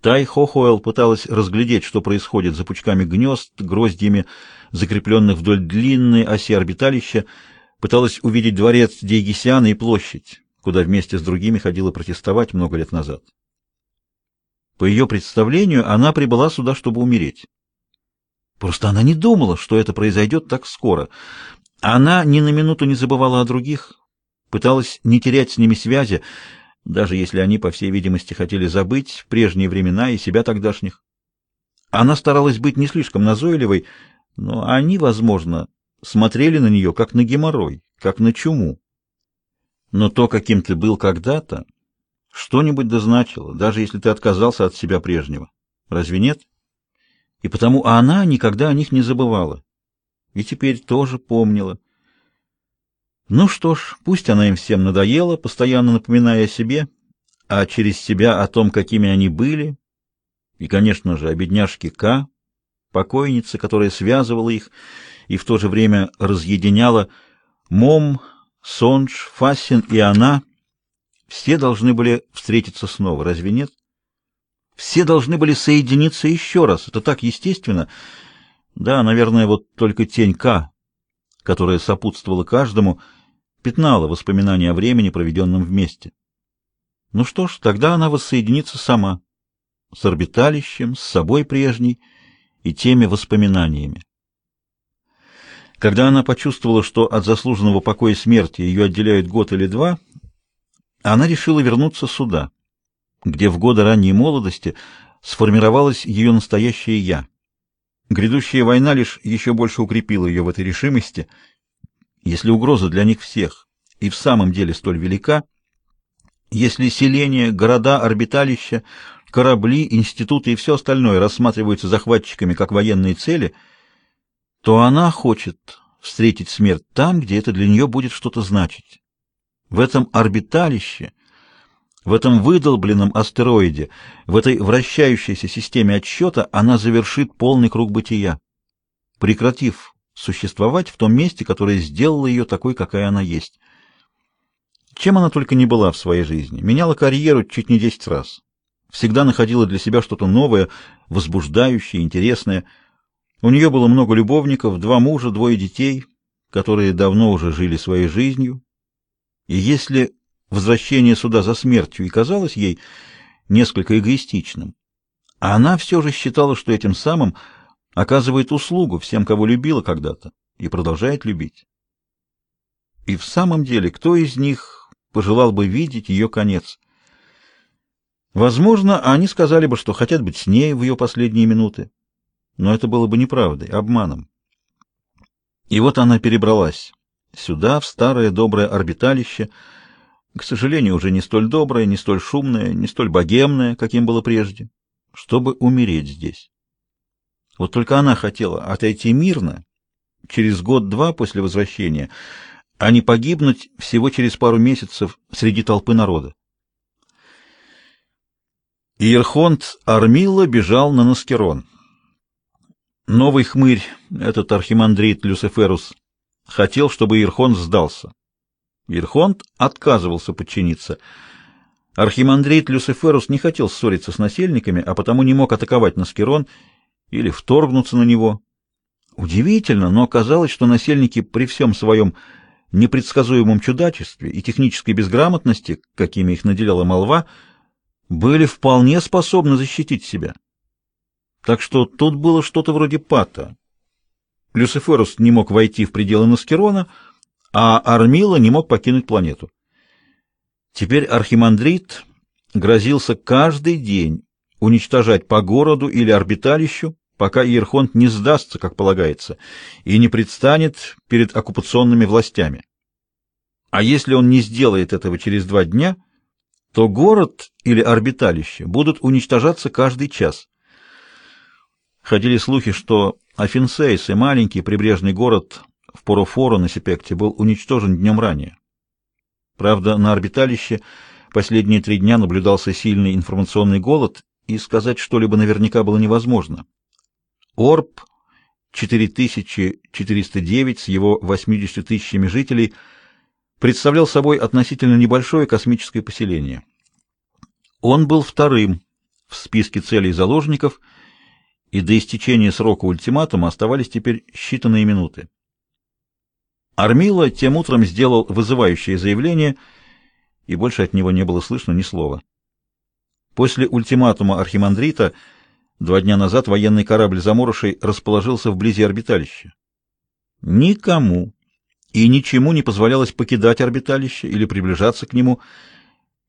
Тай Хохуэлл пыталась разглядеть, что происходит за пучками гнезд, гроздьями, закрепленных вдоль длинной оси орбиталища, пыталась увидеть дворец Дейгисиана и площадь, куда вместе с другими ходила протестовать много лет назад. По ее представлению, она прибыла сюда, чтобы умереть. Просто она не думала, что это произойдет так скоро. Она ни на минуту не забывала о других, пыталась не терять с ними связи, даже если они, по всей видимости, хотели забыть прежние времена и себя тогдашних. Она старалась быть не слишком назойливой, но они, возможно, смотрели на нее как на геморрой, как на чуму. Но то, каким ты был когда-то, что-нибудь дозначило, даже если ты отказался от себя прежнего. Разве нет? И потому она никогда о них не забывала. И теперь тоже помнила. Ну что ж, пусть она им всем надоела, постоянно напоминая о себе, а через себя о том, какими они были, и, конечно же, о бедняжке К, покойнице, которая связывала их и в то же время разъединяла Мом, Сонж, Фасин и она. Все должны были встретиться снова, разве нет? Все должны были соединиться еще раз. Это так естественно. Да, наверное, вот только тень К, которая сопутствовала каждому, — пятнала воспоминания о времени, проведенном вместе. Ну что ж, тогда она воссоединится сама, с орбиталищем, с собой прежней и теми воспоминаниями. Когда она почувствовала, что от заслуженного покоя смерти ее отделяют год или два, она решила вернуться сюда, где в годы ранней молодости сформировалось ее настоящее «я». Грядущая война лишь еще больше укрепила ее в этой решимости — если угроза для них всех и в самом деле столь велика, если селения, города, орбиталища, корабли, институты и все остальное рассматриваются захватчиками как военные цели, то она хочет встретить смерть там, где это для нее будет что-то значить. В этом орбиталище, в этом выдолбленном астероиде, в этой вращающейся системе отсчета она завершит полный круг бытия, прекратив существовать в том месте, которое сделало ее такой, какая она есть. Чем она только не была в своей жизни. Меняла карьеру чуть не десять раз. Всегда находила для себя что-то новое, возбуждающее, интересное. У нее было много любовников, два мужа, двое детей, которые давно уже жили своей жизнью. И если возвращение сюда за смертью и казалось ей несколько эгоистичным, она все же считала, что этим самым – оказывает услугу всем, кого любила когда-то и продолжает любить. И в самом деле, кто из них пожелал бы видеть ее конец? Возможно, они сказали бы, что хотят быть с ней в ее последние минуты, но это было бы неправдой, обманом. И вот она перебралась сюда, в старое доброе орбиталище, к сожалению, уже не столь доброе, не столь шумное, не столь богемное, каким было прежде, чтобы умереть здесь. Вот только она хотела отойти мирно, через год-два после возвращения, а не погибнуть всего через пару месяцев среди толпы народа. Иерхонт Армила бежал на Наскерон. Новый хмырь, этот архимандрит Люциферус, хотел, чтобы Иерхонт сдался. Иерхонт отказывался подчиниться. Архимандрит Люциферус не хотел ссориться с насельниками, а потому не мог атаковать Наскерон или вторгнуться на него. Удивительно, но оказалось, что насельники при всем своем непредсказуемом чудачестве и технической безграмотности, какими их наделяла молва, были вполне способны защитить себя. Так что тут было что-то вроде пата. Люциферус не мог войти в пределы Наскерона, а Армила не мог покинуть планету. Теперь архимандрит грозился каждый день уничтожать по городу или орбиталищу пока Иерхонт не сдастся, как полагается, и не предстанет перед оккупационными властями. А если он не сделает этого через два дня, то город или орбиталище будут уничтожаться каждый час. Ходили слухи, что Афинсейс и маленький прибрежный город в Порофоро на Сепекте был уничтожен днем ранее. Правда, на орбиталище последние три дня наблюдался сильный информационный голод, и сказать что-либо наверняка было невозможно. Орб 4409 с его 80 тысячами жителей представлял собой относительно небольшое космическое поселение. Он был вторым в списке целей заложников, и до истечения срока ультиматума оставались теперь считанные минуты. Армила тем утром сделал вызывающее заявление, и больше от него не было слышно ни слова. После ультиматума архимандрита два дня назад военный корабль заморышей расположился вблизи орбиталища. Никому и ничему не позволялось покидать орбиталище или приближаться к нему.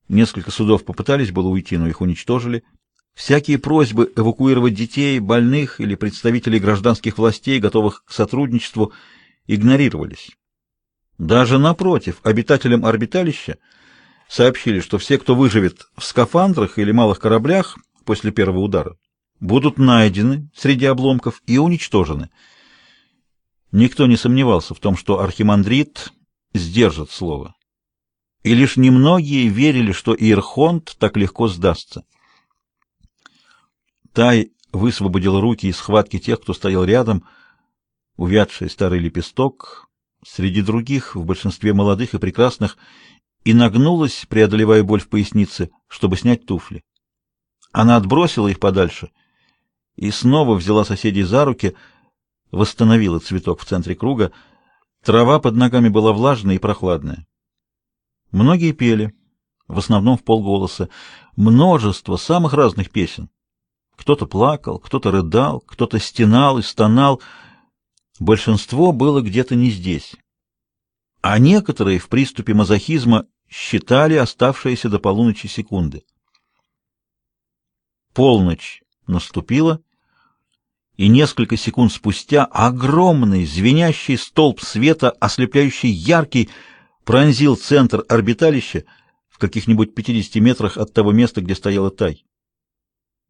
Несколько судов попытались было уйти, но их уничтожили. Всякие просьбы эвакуировать детей, больных или представителей гражданских властей, готовых к сотрудничеству, игнорировались. Даже напротив, обитателям орбиталища сообщили, что все, кто выживет в скафандрах или малых кораблях после первого удара, будут найдены среди обломков и уничтожены. Никто не сомневался в том, что архимандрит сдержит слово. И лишь немногие верили, что Ирхонт так легко сдастся. Тай высвободил руки из схватки тех, кто стоял рядом, увядший старый лепесток, среди других, в большинстве молодых и прекрасных, и нагнулась, преодолевая боль в пояснице, чтобы снять туфли. Она отбросила их подальше и снова взяла соседей за руки, восстановила цветок в центре круга. Трава под ногами была влажная и прохладная. Многие пели, в основном в полголоса, множество самых разных песен. Кто-то плакал, кто-то рыдал, кто-то стенал и стонал. Большинство было где-то не здесь. А некоторые в приступе мазохизма считали оставшиеся до полуночи секунды. Полночь наступила, и несколько секунд спустя огромный звенящий столб света, ослепляющий яркий, пронзил центр орбиталища в каких-нибудь 50 метрах от того места, где стояла Тай.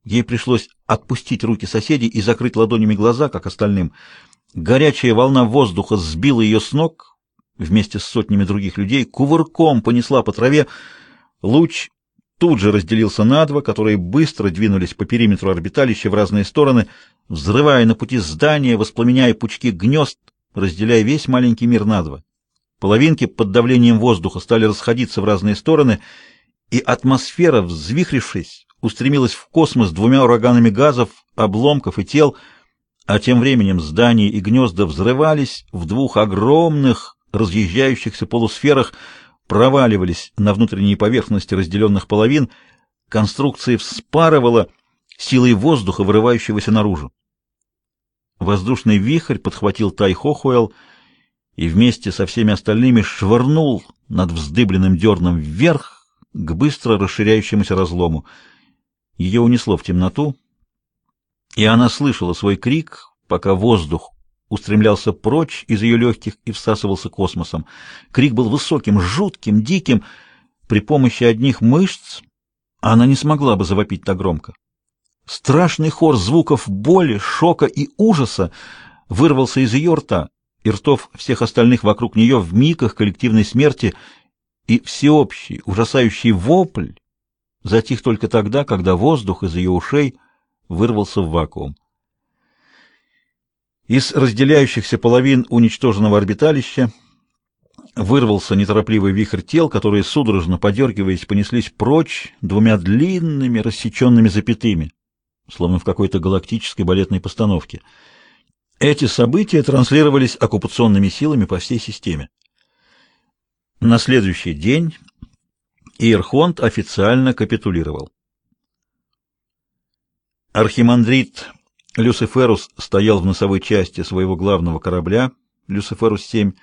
Ей пришлось отпустить руки соседей и закрыть ладонями глаза, как остальным. Горячая волна воздуха сбила ее с ног вместе с сотнями других людей, кувырком понесла по траве. Луч тут же разделился на два, которые быстро двинулись по периметру орбиталища в разные стороны, взрывая на пути здания, воспламеняя пучки гнезд, разделяя весь маленький мир на два. Половинки под давлением воздуха стали расходиться в разные стороны, и атмосфера, взвихрившись, устремилась в космос двумя ураганами газов, обломков и тел, а тем временем здания и гнезда взрывались в двух огромных разъезжающихся полусферах, проваливались на внутренние поверхности разделенных половин, конструкции вспарывала силой воздуха, вырывающегося наружу. Воздушный вихрь подхватил Тайхохуэл и вместе со всеми остальными швырнул над вздыбленным дерном вверх к быстро расширяющемуся разлому — ее унесло в темноту, и она слышала свой крик, пока воздух устремлялся прочь из ее легких и всасывался космосом. Крик был высоким, жутким, диким. При помощи одних мышц она не смогла бы завопить так громко. Страшный хор звуков боли, шока и ужаса вырвался из ее рта и ртов всех остальных вокруг нее в миках коллективной смерти, и всеобщий, ужасающий вопль затих только тогда, когда воздух из ее ушей вырвался в вакуум. Из разделяющихся половин уничтоженного орбиталища вырвался неторопливый вихрь тел, которые, судорожно подергиваясь, понеслись прочь двумя длинными рассеченными запятыми, словно в какой-то галактической балетной постановке. Эти события транслировались оккупационными силами по всей системе. На следующий день и Ирхонт официально капитулировал. Архимандрит Люциферус стоял в носовой части своего главного корабля Люциферус-7,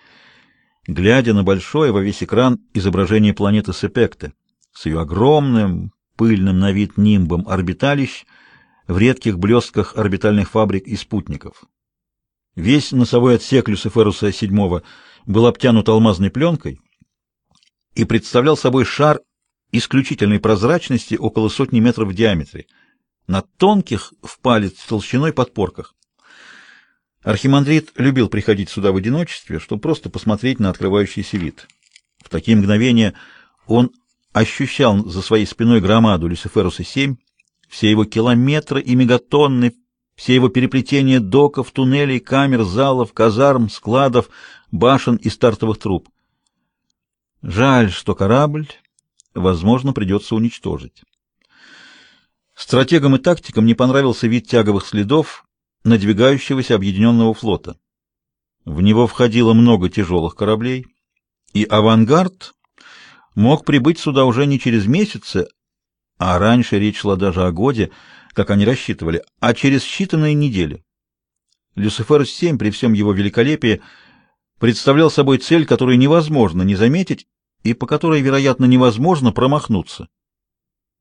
глядя на большое во весь экран изображение планеты Сепекте с ее огромным, пыльным на вид нимбом орбиталищ в редких блестках орбитальных фабрик и спутников. Весь носовой отсек Люциферуса-7 был обтянут алмазной пленкой и представлял собой шар исключительной прозрачности около сотни метров в диаметре, на тонких в палец толщиной подпорках. Архимандрит любил приходить сюда в одиночестве, чтобы просто посмотреть на открывающийся вид. В такие мгновения он ощущал за своей спиной громаду Люциферуса-7, все его километры и мегатонны, все его переплетения доков, туннелей, камер, залов, казарм, складов, башен и стартовых труб. Жаль, что корабль возможно, придется уничтожить. Стратегам и тактикам не понравился вид тяговых следов надвигающегося объединенного флота. В него входило много тяжелых кораблей, и авангард мог прибыть сюда уже не через месяцы, а раньше речь шла даже о годе, как они рассчитывали, а через считанные недели. Люцифер-7 при всем его великолепии представлял собой цель, которую невозможно не заметить и по которой, вероятно, невозможно промахнуться.